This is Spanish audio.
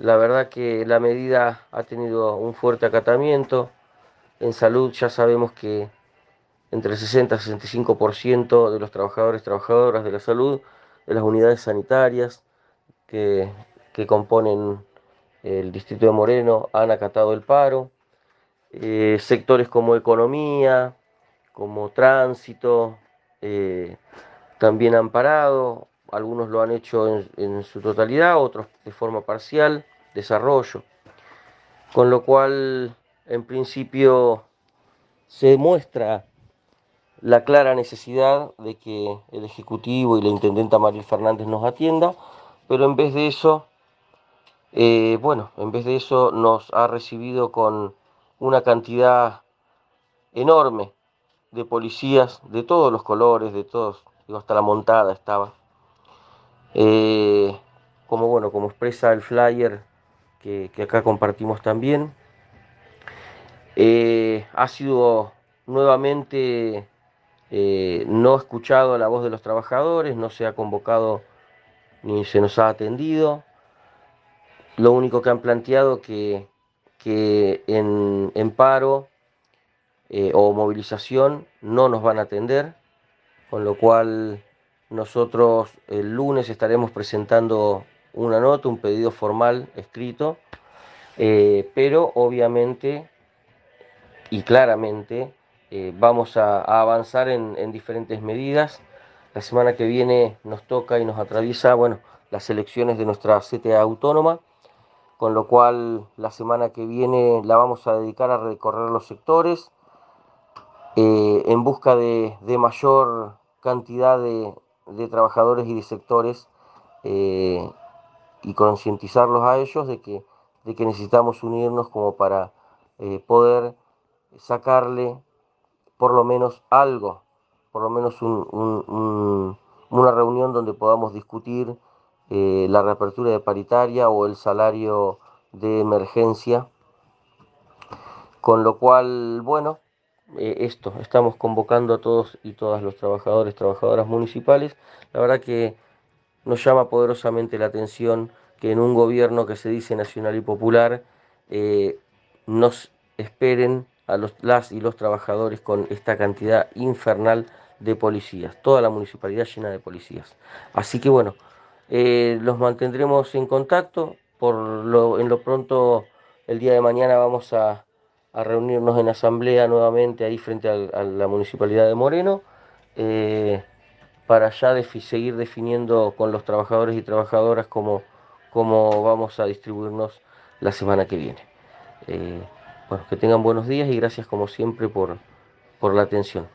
La verdad que la medida ha tenido un fuerte acatamiento. En salud ya sabemos que entre el 60 y 65% de los trabajadores y trabajadoras de la salud, de las unidades sanitarias que, que componen el distrito de Moreno han acatado el paro. Eh, sectores como economía, como tránsito, eh, también han parado, algunos lo han hecho en, en, su totalidad, otros de forma parcial, desarrollo. Con lo cual, en principio, se muestra la clara necesidad de que el Ejecutivo y la Intendenta Mariel Fernández nos atienda, pero en vez de eso, eh, bueno, en vez de eso nos ha recibido con una cantidad enorme de policías de todos los colores, de todos, digo, hasta la montada estaba. Eh, como bueno, como expresa el flyer que, acá compartimos también. Eh, ha sido nuevamente eh, no escuchado la voz de los trabajadores, no se ha convocado ni se nos ha atendido. Lo único que han planteado que, que en, en paro eh, o movilización no nos van a atender, con lo cual nosotros el lunes estaremos presentando una nota, un pedido formal escrito, eh, pero obviamente y claramente eh, vamos a, avanzar en, en, diferentes medidas. La semana que viene nos toca y nos atraviesa, bueno, las elecciones de nuestra CTA autónoma, con lo cual la semana que viene la vamos a dedicar a recorrer los sectores eh, en busca de, mayor cantidad de, trabajadores y de sectores y concientizarlos a ellos de que, de que necesitamos unirnos como para eh, poder sacarle por lo menos algo, por lo menos un, un, un, una reunión donde podamos discutir eh, la reapertura de paritaria o el salario de emergencia. Con lo cual, bueno, eh, esto, estamos convocando a todos y todas los trabajadores, trabajadoras municipales. La verdad que nos llama poderosamente la atención que en un gobierno que se dice nacional y popular eh, nos esperen a los, las y los trabajadores con esta cantidad infernal de policías, toda la municipalidad llena de policías. Así que bueno, eh, los mantendremos en contacto, por lo, en lo pronto el día de mañana vamos a, a reunirnos en asamblea nuevamente ahí frente a, la municipalidad de Moreno, eh, para ya seguir definiendo con los trabajadores y trabajadoras cómo, cómo vamos a distribuirnos la semana que viene. Eh, bueno, que tengan buenos días y gracias como siempre por, por la atención.